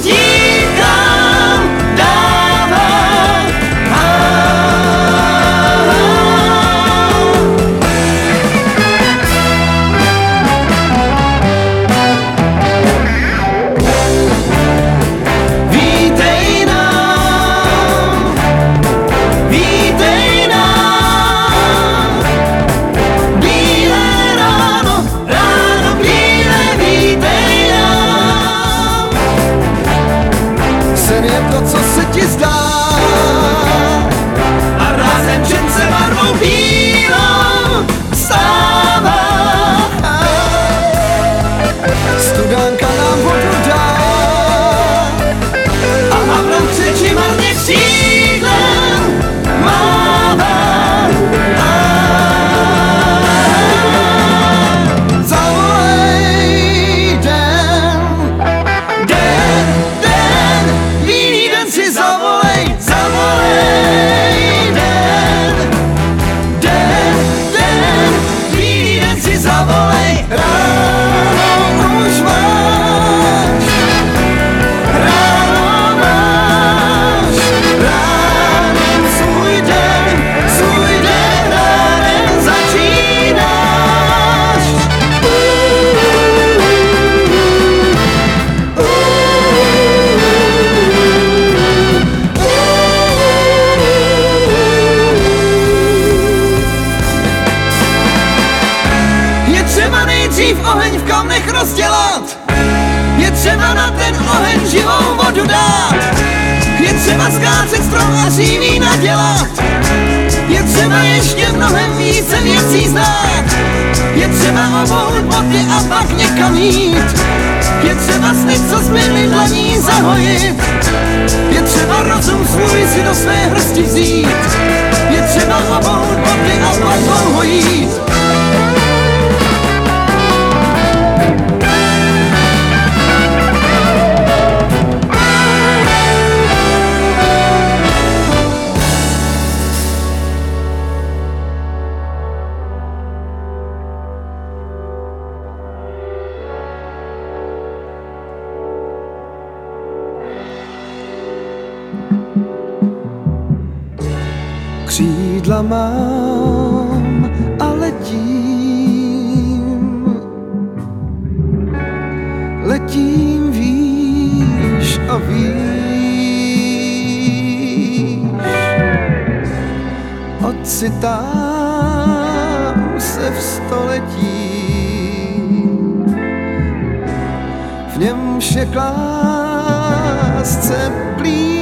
一 Skácet strom a říví nadělat Je třeba ještě mnohem více věcí znát. Je třeba obout boty a pak někam jít. Je třeba sny, co zbyly dlaní zahojit. Je třeba rozum svůj si do své hrsti vzít. Je třeba obout boty a pak dlouho Křídla mám a letím Letím výš a výš Ocitám se v století. V němž je lásce blíž